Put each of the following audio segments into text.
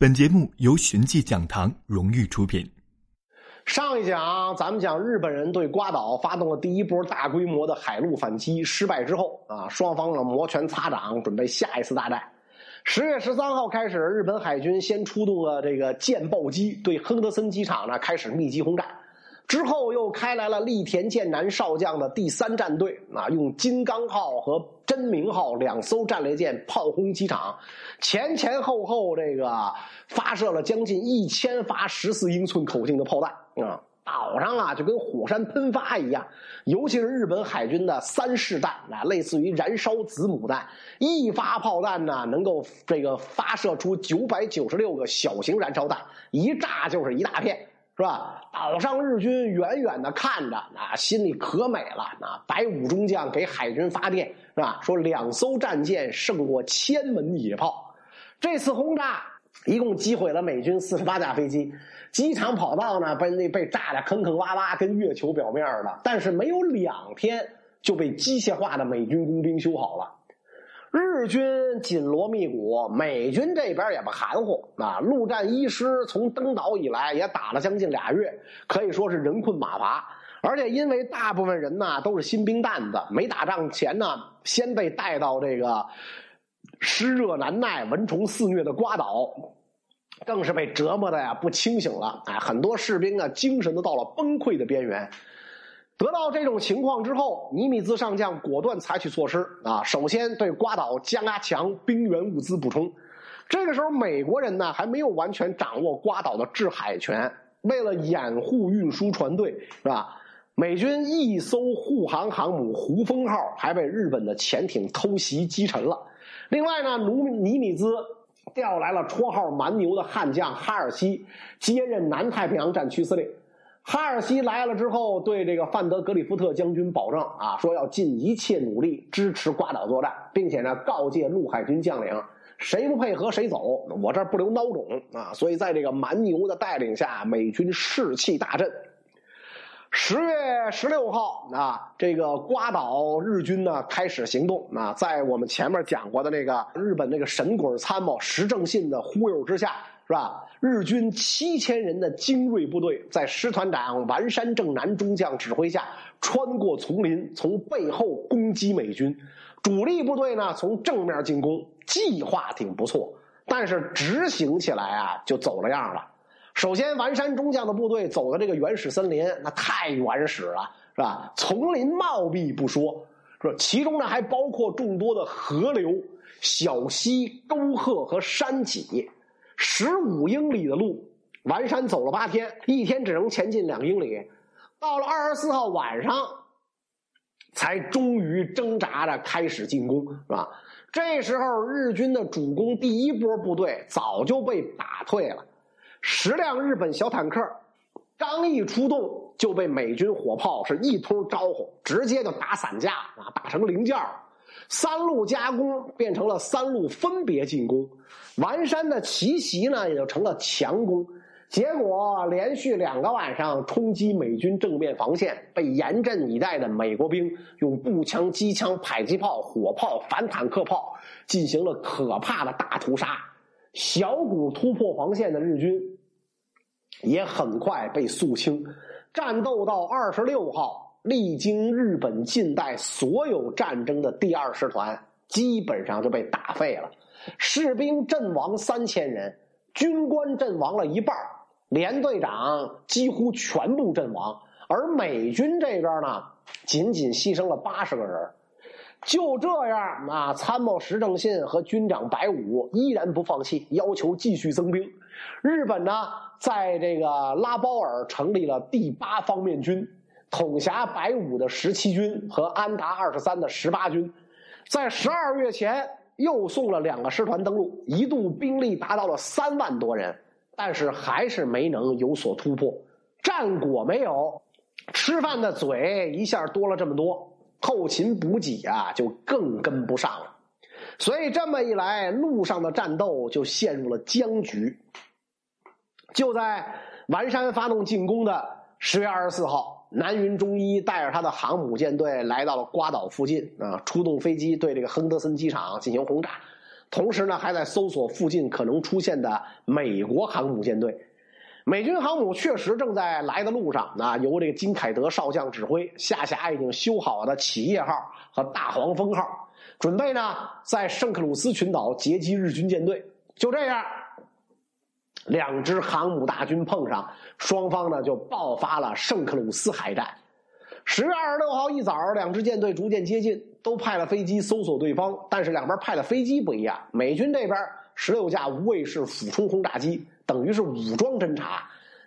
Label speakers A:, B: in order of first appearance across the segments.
A: 本节目由寻迹讲堂荣誉出品。
B: 上一讲咱们讲日本人对瓜岛发动了第一波大规模的海陆反击，失败之后啊，双方呢摩拳擦掌，准备下一次大战。十月十三号开始，日本海军先出动了这个舰爆机，对亨德森机场呢开始密集轰炸。之后又开来了栗田健男少将的第三战队啊，用金刚号和真名号两艘战列舰炮轰机场，前前后后这个发射了将近一千发十四英寸口径的炮弹啊，岛上啊就跟火山喷发一样，尤其是日本海军的三式弹啊，类似于燃烧子母弹，一发炮弹呢能够这个发射出九百九十六个小型燃烧弹，一炸就是一大片。是吧？岛上日军远远的看着，啊，心里可美了。啊，白武中将给海军发电，是吧？说两艘战舰胜过千门野炮。这次轰炸一共击毁了美军四十八架飞机，机场跑道呢被那被炸的坑坑洼洼，跟月球表面的。但是没有两天就被机械化的美军工兵修好了。日军紧锣密鼓，美军这边也不含糊啊！陆战一师从登岛以来也打了将近俩月，可以说是人困马乏。而且因为大部分人呢都是新兵蛋子，没打仗前呢先被带到这个湿热难耐、蚊虫肆虐的瓜岛，更是被折磨的呀不清醒了。哎，很多士兵啊精神都到了崩溃的边缘。得到这种情况之后，尼米兹上将果断采取措施啊，首先对瓜岛加强兵员物资补充。这个时候，美国人呢还没有完全掌握瓜岛的制海权，为了掩护运输船队，是吧？美军一艘护航航母“胡风号”还被日本的潜艇偷袭击沉了。另外呢，努尼米兹调来了绰号“蛮牛”的悍将哈尔西，接任南太平洋战区司令。哈尔西来了之后，对这个范德格里夫特将军保证啊，说要尽一切努力支持瓜岛作战，并且呢，告诫陆海军将领，谁不配合谁走，我这儿不留孬种啊！所以在这个蛮牛的带领下，美军士气大振。十月十六号啊，这个瓜岛日军呢开始行动啊，在我们前面讲过的那个日本那个神鬼参谋石正信的忽悠之下。是吧？日军七千人的精锐部队，在师团长丸山正南中将指挥下，穿过丛林，从背后攻击美军。主力部队呢，从正面进攻，计划挺不错，但是执行起来啊，就走了样了。首先，丸山中将的部队走的这个原始森林，那太原始了，是吧？丛林茂密不说，说？其中呢，还包括众多的河流、小溪、沟壑和山脊。十五英里的路，完山走了八天，一天只能前进两英里。到了二十四号晚上，才终于挣扎着开始进攻，是吧？这时候，日军的主攻第一波部队早就被打退了。十辆日本小坦克刚一出动，就被美军火炮是一通招呼，直接就打散架啊，打成零件三路夹攻变成了三路分别进攻，完山的奇袭呢也就成了强攻。结果连续两个晚上冲击美军正面防线，被严阵以待的美国兵用步枪、机枪、迫击炮、火炮、反坦克炮进行了可怕的大屠杀。小股突破防线的日军也很快被肃清。战斗到二十六号。历经日本近代所有战争的第二师团基本上就被打废了，士兵阵亡三千人，军官阵亡了一半，连队长几乎全部阵亡，而美军这边呢，仅仅牺牲了八十个人。就这样啊，参谋石正信和军长白武依然不放弃，要求继续增兵。日本呢，在这个拉包尔成立了第八方面军。统辖白五的十七军和安达二十三的十八军，在十二月前又送了两个师团登陆，一度兵力达到了三万多人，但是还是没能有所突破，战果没有，吃饭的嘴一下多了这么多，后勤补给啊就更跟不上了，所以这么一来，路上的战斗就陷入了僵局。就在丸山发动进攻的十月二十四号。南云中一带着他的航母舰队来到了瓜岛附近啊，出动飞机对这个亨德森机场进行轰炸。同时呢，还在搜索附近可能出现的美国航母舰队。美军航母确实正在来的路上，啊，由这个金凯德少将指挥，下辖已经修好的企业号和大黄蜂号，准备呢在圣克鲁斯群岛截击日军舰队。就这样，两支航母大军碰上，双方呢就爆发了圣克鲁斯海战。十月二十六号一早，两支舰队逐渐接近，都派了飞机搜索对方。但是两边派的飞机不一样，美军这边十六架无畏式俯冲轰炸机，等于是武装侦察；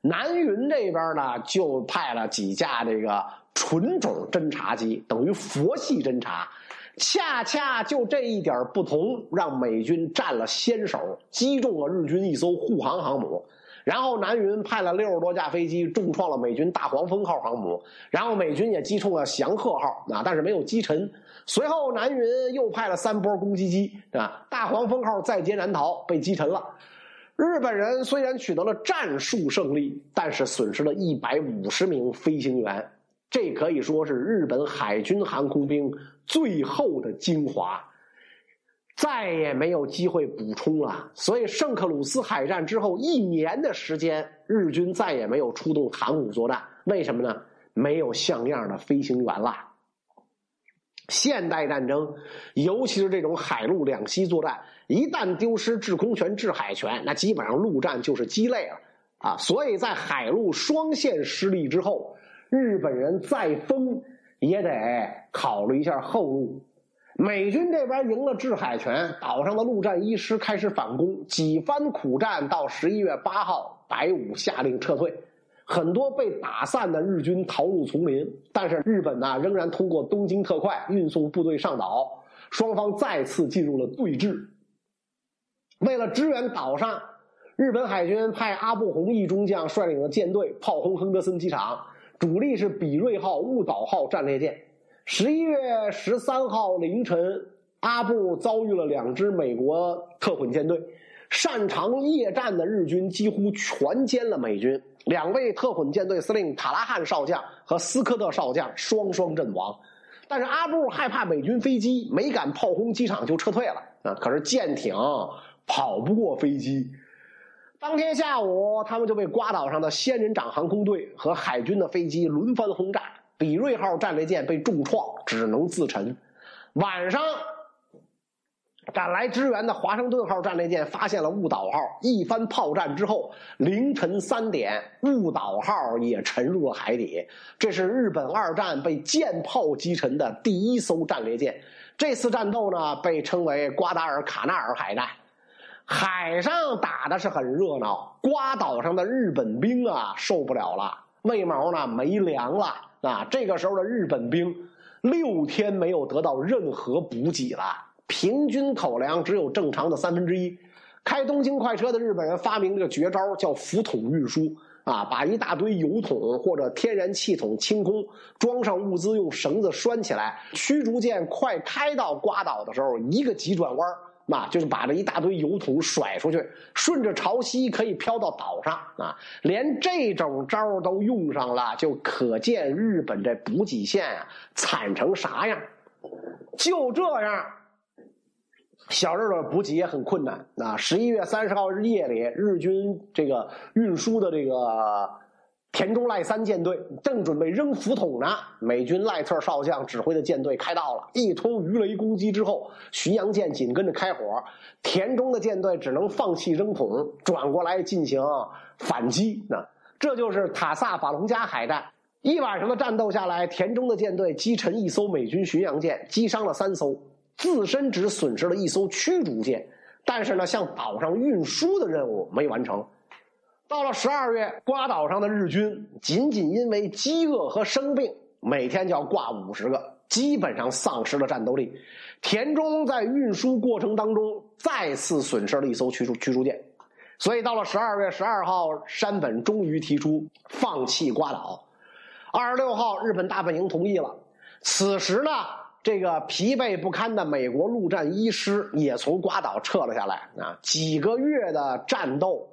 B: 南云这边呢，就派了几架这个纯种侦察机，等于佛系侦察。恰恰就这一点不同，让美军占了先手，击中了日军一艘护航航母。然后南云派了六十多架飞机重创了美军大黄蜂号航母，然后美军也击中了祥鹤号啊，但是没有击沉。随后南云又派了三波攻击机啊，大黄蜂号在劫难逃，被击沉了。日本人虽然取得了战术胜利，但是损失了一百五十名飞行员，这可以说是日本海军航空兵最后的精华。再也没有机会补充了，所以圣克鲁斯海战之后一年的时间，日军再也没有出动航母作战。为什么呢？没有像样的飞行员了。现代战争，尤其是这种海陆两栖作战，一旦丢失制空权、制海权，那基本上陆战就是鸡肋了啊！所以在海陆双线失利之后，日本人再疯也得考虑一下后路。美军这边赢了制海权，岛上的陆战一师开始反攻，几番苦战，到十一月八号，白武下令撤退，很多被打散的日军逃入丛林，但是日本呢仍然通过东京特快运送部队上岛，双方再次进入了对峙。为了支援岛上，日本海军派阿部宏一中将率领的舰队炮轰亨德森机场，主力是比瑞号、雾岛号战列舰。十一月十三号凌晨，阿布遭遇了两支美国特混舰队，擅长夜战的日军几乎全歼了美军。两位特混舰队司令塔拉汉少将和斯科特少将双双阵亡。但是阿布害怕美军飞机，没敢炮轰机场就撤退了。啊，可是舰艇跑不过飞机。当天下午，他们就被瓜岛上的仙人掌航空队和海军的飞机轮番轰炸。比瑞号战列舰被重创，只能自沉。晚上，赶来支援的华盛顿号战列舰发现了雾岛号。一番炮战之后，凌晨三点，雾岛号也沉入了海底。这是日本二战被舰炮击沉的第一艘战列舰。这次战斗呢，被称为瓜达尔卡纳尔海战。海上打的是很热闹，瓜岛上的日本兵啊受不了了，为毛呢？没粮了。啊，这个时候的日本兵六天没有得到任何补给了，平均口粮只有正常的三分之一。开东京快车的日本人发明这个绝招，叫浮桶运输啊，把一大堆油桶或者天然气桶清空，装上物资，用绳子拴起来，驱逐舰快开到瓜岛的时候，一个急转弯那就是把这一大堆油桶甩出去，顺着潮汐可以飘到岛上啊！连这种招都用上了，就可见日本这补给线啊惨成啥样。就这样，小日本补给也很困难啊！十一月三十号夜里，日军这个运输的这个。田中赖三舰队正准备扔浮桶呢，美军赖特少将指挥的舰队开到了，一通鱼雷攻击之后，巡洋舰紧跟着开火，田中的舰队只能放弃扔桶，转过来进行反击。那这就是塔萨法隆加海战。一晚上的战斗下来，田中的舰队击沉一艘美军巡洋舰，击伤了三艘，自身只损失了一艘驱逐舰，但是呢，向岛上运输的任务没完成。到了十二月，瓜岛上的日军仅仅因为饥饿和生病，每天就要挂五十个，基本上丧失了战斗力。田中在运输过程当中再次损失了一艘驱逐驱逐舰，所以到了十二月十二号，山本终于提出放弃瓜岛。二十六号，日本大本营同意了。此时呢，这个疲惫不堪的美国陆战一师也从瓜岛撤了下来。啊，几个月的战斗。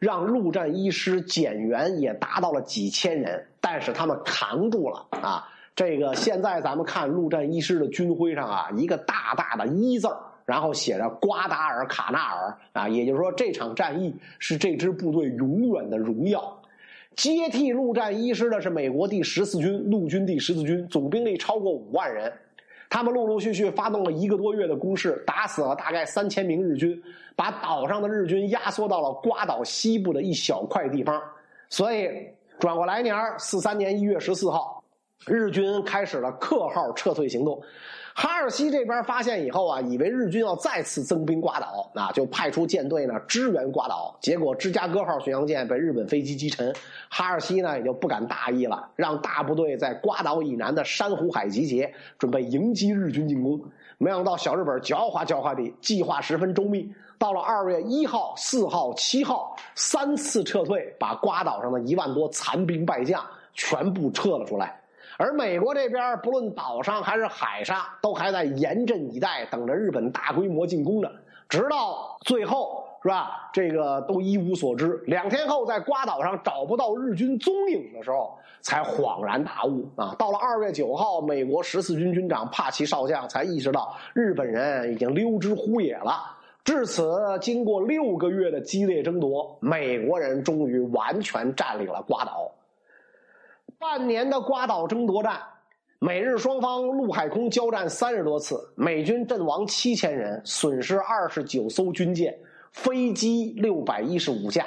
B: 让陆战一师减员也达到了几千人，但是他们扛住了啊！这个现在咱们看陆战一师的军徽上啊，一个大大的一字然后写着瓜达尔卡纳尔啊，也就是说这场战役是这支部队永远的荣耀。接替陆战一师的是美国第十四军陆军第十四军，总兵力超过五万人。他们陆陆续续发动了一个多月的攻势，打死了大概三千名日军，把岛上的日军压缩到了瓜岛西部的一小块地方。所以转过来年四三年一月十四号，日军开始了克号撤退行动。哈尔西这边发现以后啊，以为日军要再次增兵瓜岛，啊，就派出舰队呢支援瓜岛。结果芝加哥号巡洋舰被日本飞机击沉，哈尔西呢也就不敢大意了，让大部队在瓜岛以南的珊瑚海集结，准备迎击日军进攻。没想到小日本狡猾狡猾地，计划十分周密。到了二月一号、四号、七号，三次撤退，把瓜岛上的一万多残兵败将全部撤了出来。而美国这边，不论岛上还是海上，都还在严阵以待，等着日本大规模进攻呢。直到最后，是吧？这个都一无所知。两天后，在瓜岛上找不到日军踪影的时候，才恍然大悟啊！到了二月九号，美国十四军军长帕奇少将才意识到，日本人已经溜之乎野了。至此，经过六个月的激烈争夺，美国人终于完全占领了瓜岛。半年的瓜岛争夺战，美日双方陆海空交战三十多次，美军阵亡七千人，损失二十九艘军舰，飞机六百一十五架。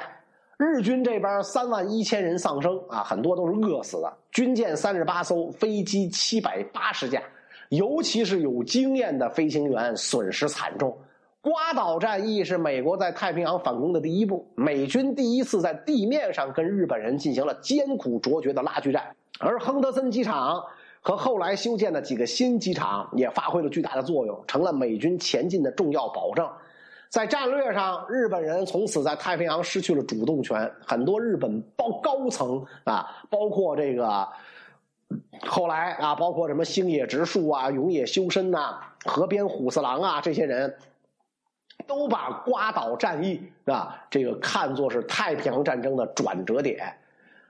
B: 日军这边三万一千人丧生啊，很多都是饿死的。军舰三十八艘，飞机七百八十架，尤其是有经验的飞行员损失惨重。瓜岛战役是美国在太平洋反攻的第一步，美军第一次在地面上跟日本人进行了艰苦卓绝的拉锯战，而亨德森机场和后来修建的几个新机场也发挥了巨大的作用，成了美军前进的重要保证。在战略上，日本人从此在太平洋失去了主动权，很多日本包高层啊，包括这个后来啊，包括什么星野直树啊、永野修身呐、河边虎四郎啊这些人。都把瓜岛战役啊，这个看作是太平洋战争的转折点。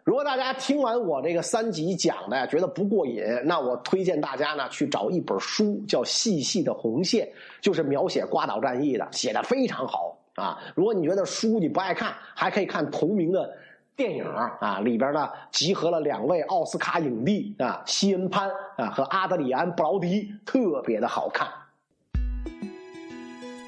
B: 如果大家听完我这个三集讲的，觉得不过瘾，那我推荐大家呢去找一本书，叫《细细的红线》，就是描写瓜岛战役的，写的非常好啊。如果你觉得书你不爱看，还可以看同名的电影啊，里边呢集合了两位奥斯卡影帝啊，西恩潘啊和阿德里安布劳迪，特别的好看。